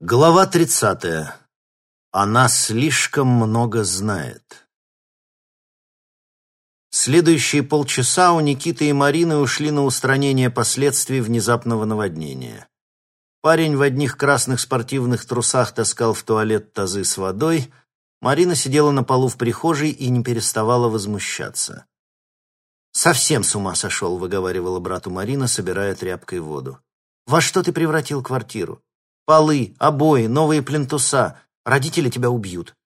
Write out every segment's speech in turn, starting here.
Глава тридцатая. Она слишком много знает. Следующие полчаса у Никиты и Марины ушли на устранение последствий внезапного наводнения. Парень в одних красных спортивных трусах таскал в туалет тазы с водой, Марина сидела на полу в прихожей и не переставала возмущаться. «Совсем с ума сошел», — выговаривала брату Марина, собирая тряпкой воду. «Во что ты превратил квартиру? Полы, обои, новые плинтуса. Родители тебя убьют.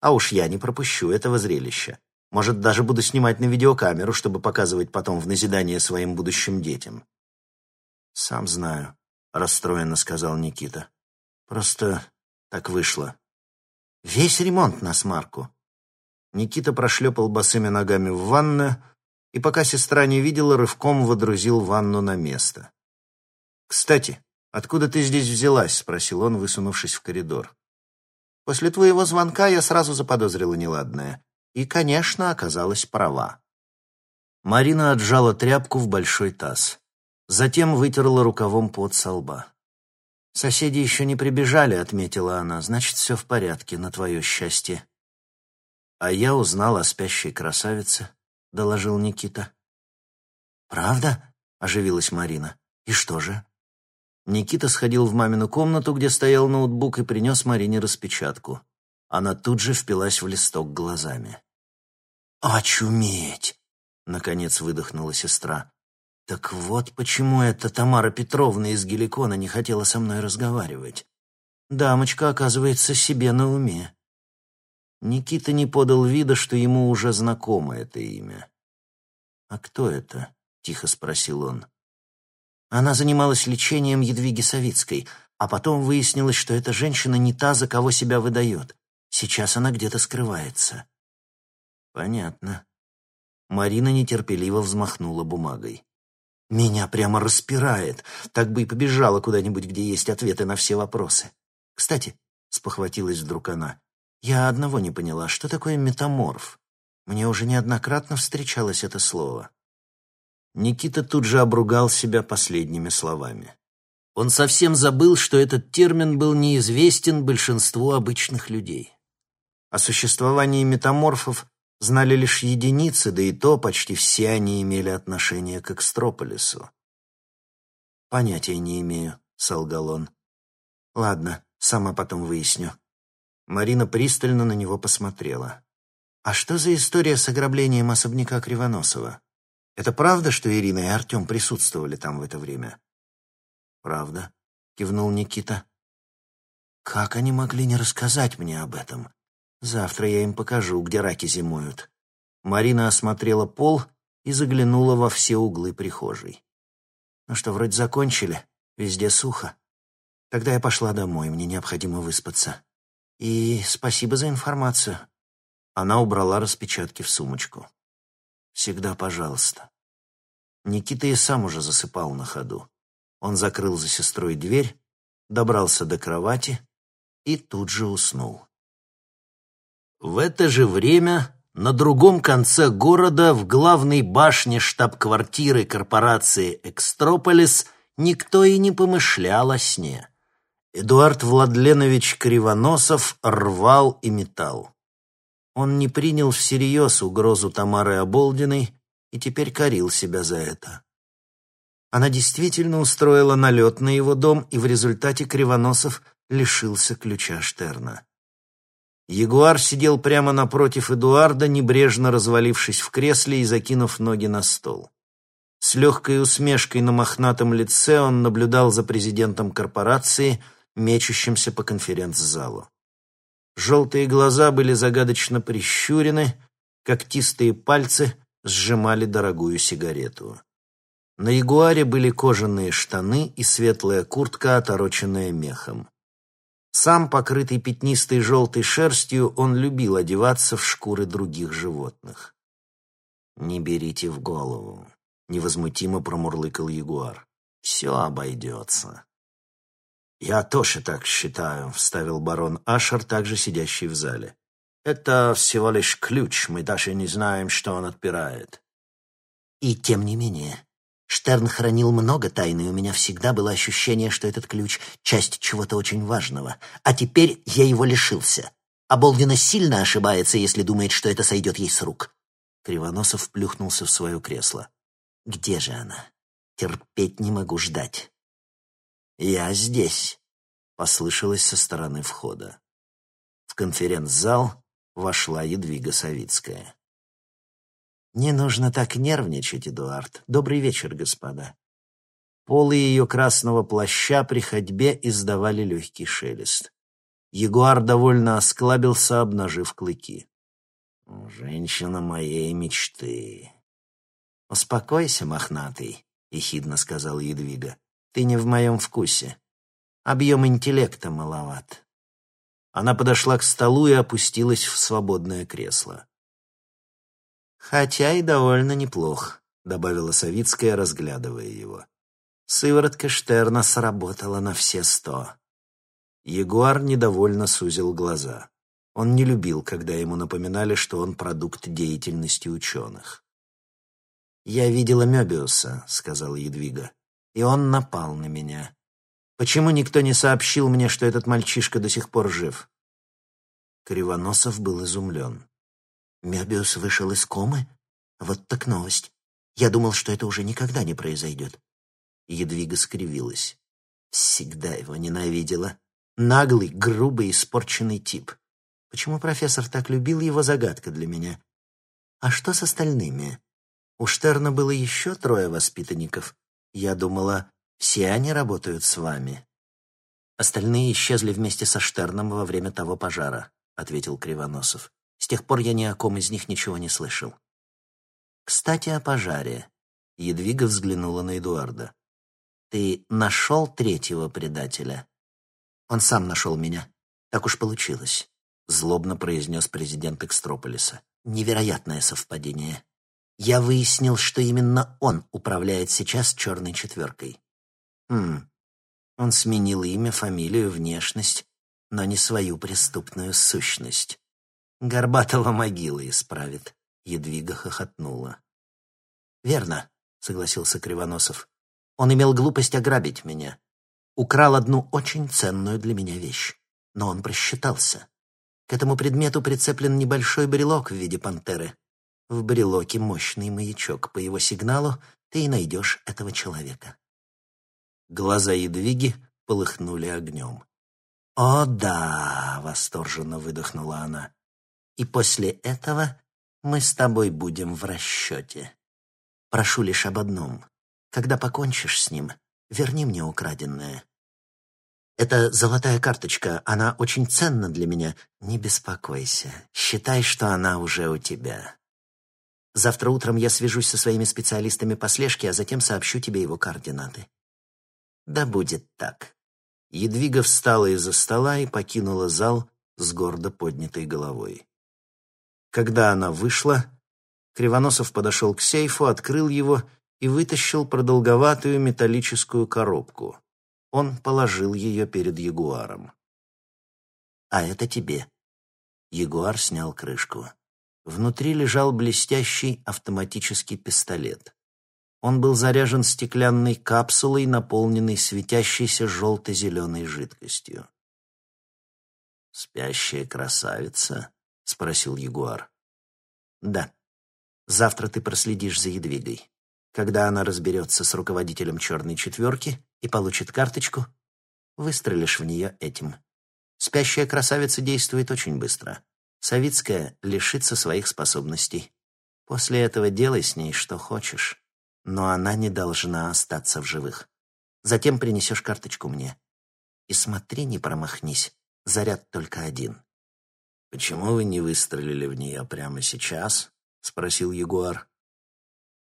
А уж я не пропущу этого зрелища. Может, даже буду снимать на видеокамеру, чтобы показывать потом в назидание своим будущим детям». «Сам знаю», — расстроенно сказал Никита. «Просто так вышло. Весь ремонт на смарку». Никита прошлепал босыми ногами в ванную, и пока сестра не видела, рывком водрузил ванну на место. «Кстати, откуда ты здесь взялась?» — спросил он, высунувшись в коридор. «После твоего звонка я сразу заподозрила неладное. И, конечно, оказалась права». Марина отжала тряпку в большой таз. Затем вытерла рукавом пот со лба. «Соседи еще не прибежали», — отметила она. «Значит, все в порядке, на твое счастье». А я узнал о спящей красавице, — доложил Никита. «Правда?» — оживилась Марина. «И что же?» Никита сходил в мамину комнату, где стоял ноутбук, и принес Марине распечатку. Она тут же впилась в листок глазами. «Очуметь!» — наконец выдохнула сестра. «Так вот почему эта Тамара Петровна из Геликона не хотела со мной разговаривать. Дамочка, оказывается, себе на уме. Никита не подал вида, что ему уже знакомо это имя. «А кто это?» — тихо спросил он. Она занималась лечением Едвиги Савицкой, а потом выяснилось, что эта женщина не та, за кого себя выдает. Сейчас она где-то скрывается. Понятно. Марина нетерпеливо взмахнула бумагой. Меня прямо распирает. Так бы и побежала куда-нибудь, где есть ответы на все вопросы. Кстати, спохватилась вдруг она, я одного не поняла, что такое метаморф? Мне уже неоднократно встречалось это слово. Никита тут же обругал себя последними словами. Он совсем забыл, что этот термин был неизвестен большинству обычных людей. О существовании метаморфов знали лишь единицы, да и то почти все они имели отношение к Экстрополису. «Понятия не имею», — солгал он. «Ладно, сама потом выясню. Марина пристально на него посмотрела. «А что за история с ограблением особняка Кривоносова? Это правда, что Ирина и Артем присутствовали там в это время?» «Правда», — кивнул Никита. «Как они могли не рассказать мне об этом? Завтра я им покажу, где раки зимуют». Марина осмотрела пол и заглянула во все углы прихожей. «Ну что, вроде закончили, везде сухо. Тогда я пошла домой, мне необходимо выспаться». И спасибо за информацию. Она убрала распечатки в сумочку. Всегда пожалуйста. Никита и сам уже засыпал на ходу. Он закрыл за сестрой дверь, добрался до кровати и тут же уснул. В это же время на другом конце города, в главной башне штаб-квартиры корпорации «Экстрополис», никто и не помышлял о сне. Эдуард Владленович Кривоносов рвал и метал. Он не принял всерьез угрозу Тамары Оболдиной и теперь корил себя за это. Она действительно устроила налет на его дом, и в результате Кривоносов лишился ключа Штерна. Ягуар сидел прямо напротив Эдуарда, небрежно развалившись в кресле и закинув ноги на стол. С легкой усмешкой на мохнатом лице он наблюдал за президентом корпорации — мечущимся по конференц-залу. Желтые глаза были загадочно прищурены, когтистые пальцы сжимали дорогую сигарету. На ягуаре были кожаные штаны и светлая куртка, отороченная мехом. Сам, покрытый пятнистой желтой шерстью, он любил одеваться в шкуры других животных. «Не берите в голову», — невозмутимо промурлыкал ягуар. «Все обойдется». «Я тоже так считаю», — вставил барон Ашер, также сидящий в зале. «Это всего лишь ключ, мы даже не знаем, что он отпирает». «И тем не менее, Штерн хранил много тайны, и у меня всегда было ощущение, что этот ключ — часть чего-то очень важного. А теперь я его лишился. А Болдина сильно ошибается, если думает, что это сойдет ей с рук. Кривоносов плюхнулся в свое кресло. «Где же она? Терпеть не могу ждать». «Я здесь», — послышалось со стороны входа. В конференц-зал вошла Едвига Савицкая. «Не нужно так нервничать, Эдуард. Добрый вечер, господа». Полы ее красного плаща при ходьбе издавали легкий шелест. Ягуар довольно осклабился, обнажив клыки. «Женщина моей мечты». «Успокойся, мохнатый», — ехидно сказал Едвига. «Ты не в моем вкусе. Объем интеллекта маловат». Она подошла к столу и опустилась в свободное кресло. «Хотя и довольно неплох», — добавила Савицкая, разглядывая его. Сыворотка Штерна сработала на все сто. Ягуар недовольно сузил глаза. Он не любил, когда ему напоминали, что он продукт деятельности ученых. «Я видела Мёбиуса», — сказала Едвига, — «и он напал на меня. Почему никто не сообщил мне, что этот мальчишка до сих пор жив?» Кривоносов был изумлен. Мебиус вышел из комы? Вот так новость. Я думал, что это уже никогда не произойдет. Едвига скривилась. Всегда его ненавидела. Наглый, грубый, испорченный тип. Почему профессор так любил его, загадка для меня. А что с остальными? У Штерна было еще трое воспитанников. Я думала, все они работают с вами. Остальные исчезли вместе со Штерном во время того пожара, ответил Кривоносов. С тех пор я ни о ком из них ничего не слышал. Кстати, о пожаре. Едвига взглянула на Эдуарда. Ты нашел третьего предателя? Он сам нашел меня. Так уж получилось. Злобно произнес президент Экстрополиса. Невероятное совпадение. Я выяснил, что именно он управляет сейчас черной четверкой. Хм. Он сменил имя, фамилию, внешность, но не свою преступную сущность. Горбатого могилы исправит. Едвига хохотнула. «Верно», — согласился Кривоносов. «Он имел глупость ограбить меня. Украл одну очень ценную для меня вещь. Но он просчитался. К этому предмету прицеплен небольшой брелок в виде пантеры. В брелоке мощный маячок. По его сигналу ты и найдешь этого человека». Глаза Едвиги полыхнули огнем. «О, да!» — восторженно выдохнула она. И после этого мы с тобой будем в расчете. Прошу лишь об одном. Когда покончишь с ним, верни мне украденное. Это золотая карточка, она очень ценна для меня. Не беспокойся, считай, что она уже у тебя. Завтра утром я свяжусь со своими специалистами по слежке, а затем сообщу тебе его координаты. Да будет так. Едвига встала из-за стола и покинула зал с гордо поднятой головой. Когда она вышла, Кривоносов подошел к сейфу, открыл его и вытащил продолговатую металлическую коробку. Он положил ее перед Ягуаром. «А это тебе». Ягуар снял крышку. Внутри лежал блестящий автоматический пистолет. Он был заряжен стеклянной капсулой, наполненной светящейся желто-зеленой жидкостью. «Спящая красавица», — спросил Ягуар. «Да. Завтра ты проследишь за Едвигой. Когда она разберется с руководителем черной четверки и получит карточку, выстрелишь в нее этим. Спящая красавица действует очень быстро. Савицкая лишится своих способностей. После этого делай с ней что хочешь. Но она не должна остаться в живых. Затем принесешь карточку мне. И смотри, не промахнись. Заряд только один. «Почему вы не выстрелили в нее прямо сейчас?» — спросил Ягуар.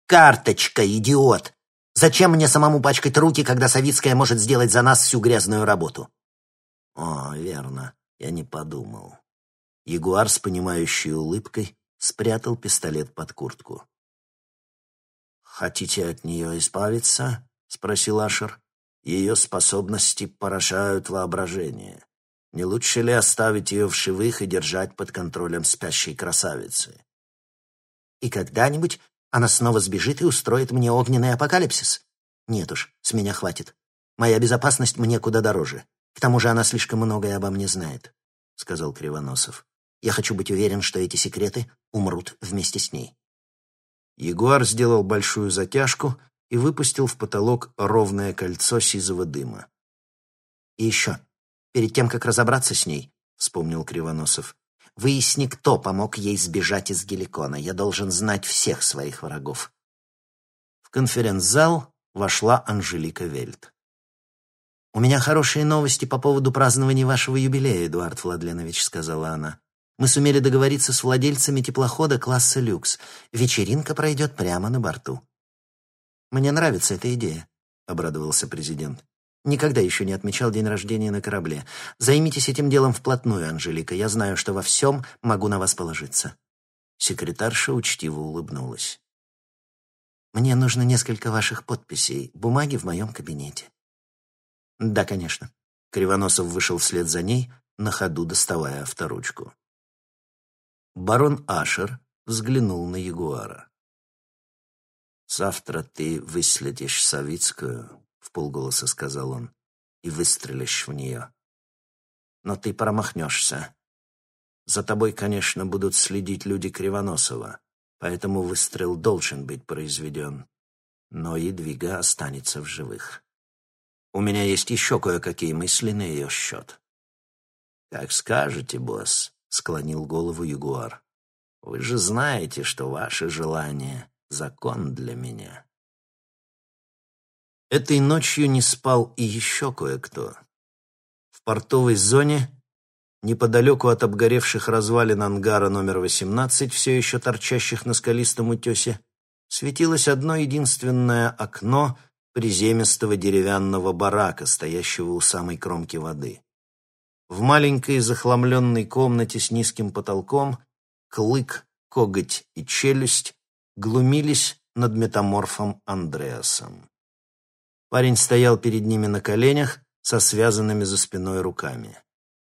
«Карточка, идиот! Зачем мне самому пачкать руки, когда Савицкая может сделать за нас всю грязную работу?» «О, верно, я не подумал». Ягуар с понимающей улыбкой спрятал пистолет под куртку. «Хотите от нее избавиться?» — спросил Ашер. «Ее способности поражают воображение. Не лучше ли оставить ее в живых и держать под контролем спящей красавицы? И когда-нибудь Она снова сбежит и устроит мне огненный апокалипсис. Нет уж, с меня хватит. Моя безопасность мне куда дороже. К тому же она слишком многое обо мне знает», — сказал Кривоносов. «Я хочу быть уверен, что эти секреты умрут вместе с ней». Ягуар сделал большую затяжку и выпустил в потолок ровное кольцо сизого дыма. «И еще, перед тем, как разобраться с ней», — вспомнил Кривоносов, «выясни, кто помог ей сбежать из Геликона. Я должен знать всех своих врагов». В конференц-зал вошла Анжелика Вельт. «У меня хорошие новости по поводу празднования вашего юбилея, Эдуард Владленович», — сказала она. «Мы сумели договориться с владельцами теплохода класса «Люкс». Вечеринка пройдет прямо на борту». «Мне нравится эта идея», — обрадовался президент. «Никогда еще не отмечал день рождения на корабле. Займитесь этим делом вплотную, Анжелика. Я знаю, что во всем могу на вас положиться». Секретарша учтиво улыбнулась. «Мне нужно несколько ваших подписей, бумаги в моем кабинете». «Да, конечно». Кривоносов вышел вслед за ней, на ходу доставая авторучку. Барон Ашер взглянул на Ягуара. «Завтра ты выследишь Савицкую», — в полголоса сказал он, — «и выстрелишь в нее. Но ты промахнешься. За тобой, конечно, будут следить люди Кривоносова, поэтому выстрел должен быть произведен. Но Едвига останется в живых». У меня есть еще кое-какие мысли на ее счет. «Как скажете, босс», — склонил голову Ягуар. «Вы же знаете, что ваше желание — закон для меня». Этой ночью не спал и еще кое-кто. В портовой зоне, неподалеку от обгоревших развалин ангара номер 18, все еще торчащих на скалистом утесе, светилось одно единственное окно — приземистого деревянного барака, стоящего у самой кромки воды. В маленькой захламленной комнате с низким потолком клык, коготь и челюсть глумились над метаморфом Андреасом. Парень стоял перед ними на коленях со связанными за спиной руками.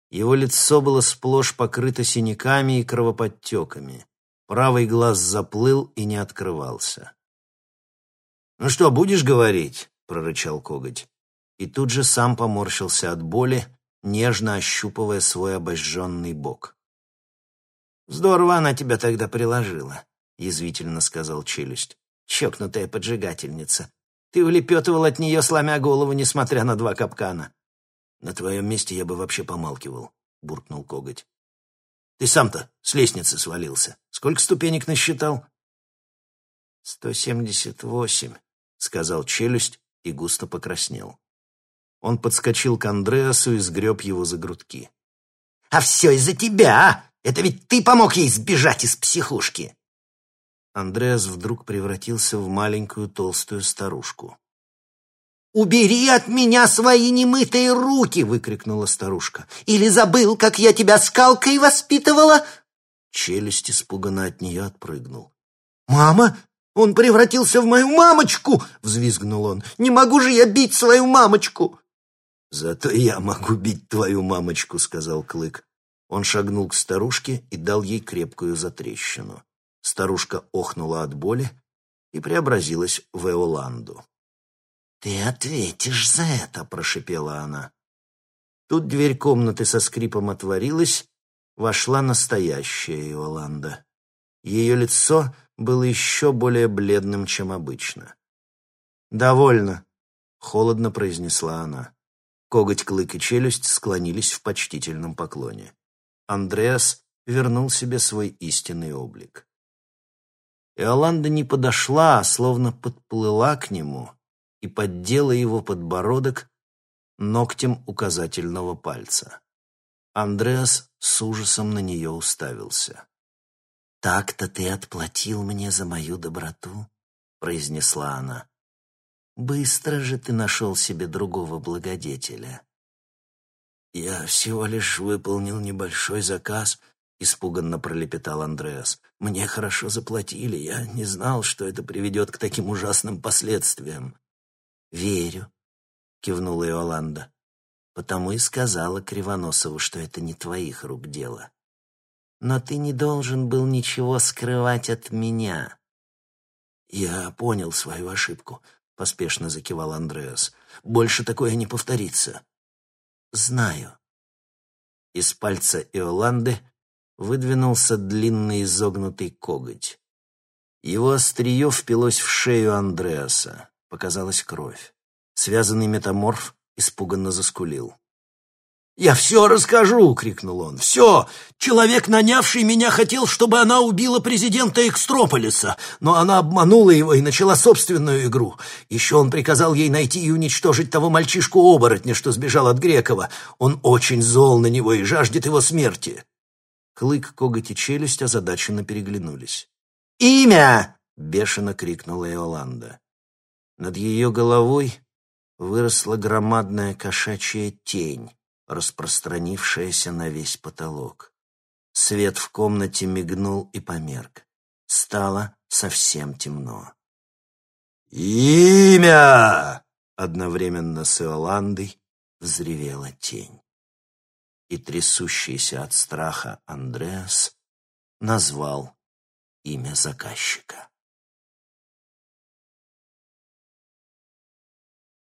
Его лицо было сплошь покрыто синяками и кровоподтеками. Правый глаз заплыл и не открывался. «Ну что, будешь говорить?» — прорычал коготь. И тут же сам поморщился от боли, нежно ощупывая свой обожженный бок. «Здорово она тебя тогда приложила», — язвительно сказал челюсть. «Чокнутая поджигательница. Ты улепетывал от нее, сломя голову, несмотря на два капкана». «На твоем месте я бы вообще помалкивал», — буркнул коготь. «Ты сам-то с лестницы свалился. Сколько ступенек насчитал?» «Сто семьдесят восемь», — сказал челюсть и густо покраснел. Он подскочил к Андреасу и сгреб его за грудки. «А все из-за тебя! Это ведь ты помог ей сбежать из психушки!» Андреас вдруг превратился в маленькую толстую старушку. «Убери от меня свои немытые руки!» — выкрикнула старушка. «Или забыл, как я тебя скалкой воспитывала?» Челюсть испуганно от нее отпрыгнул. «Мама, он превратился в мою мамочку!» — взвизгнул он. «Не могу же я бить свою мамочку!» «Зато я могу бить твою мамочку», — сказал Клык. Он шагнул к старушке и дал ей крепкую затрещину. Старушка охнула от боли и преобразилась в Эоланду. «Ты ответишь за это!» — прошипела она. Тут дверь комнаты со скрипом отворилась, вошла настоящая Иоланда. Ее лицо было еще более бледным, чем обычно. «Довольно», — холодно произнесла она. Коготь, клык и челюсть склонились в почтительном поклоне. Андреас вернул себе свой истинный облик. Иоланда не подошла, а словно подплыла к нему и поддела его подбородок ногтем указательного пальца. Андреас с ужасом на нее уставился. «Так-то ты отплатил мне за мою доброту», — произнесла она. «Быстро же ты нашел себе другого благодетеля». «Я всего лишь выполнил небольшой заказ», — испуганно пролепетал Андреас. «Мне хорошо заплатили, я не знал, что это приведет к таким ужасным последствиям». «Верю», — кивнула Иоланда. «Потому и сказала Кривоносову, что это не твоих рук дело». Но ты не должен был ничего скрывать от меня. «Я понял свою ошибку», — поспешно закивал Андреас. «Больше такое не повторится». «Знаю». Из пальца Иоланды выдвинулся длинный изогнутый коготь. Его острие впилось в шею Андреаса. Показалась кровь. Связанный метаморф испуганно заскулил. «Я все расскажу!» — крикнул он. «Все! Человек, нанявший меня, хотел, чтобы она убила президента Экстрополиса, но она обманула его и начала собственную игру. Еще он приказал ей найти и уничтожить того мальчишку-оборотня, что сбежал от Грекова. Он очень зол на него и жаждет его смерти». Клык, коготь и челюсть озадаченно переглянулись. «Имя!» — бешено крикнула Иоланда. Над ее головой выросла громадная кошачья тень распространившаяся на весь потолок. Свет в комнате мигнул и померк. Стало совсем темно. «Имя!» — одновременно с Иоландой взревела тень. И трясущийся от страха Андреас назвал имя заказчика.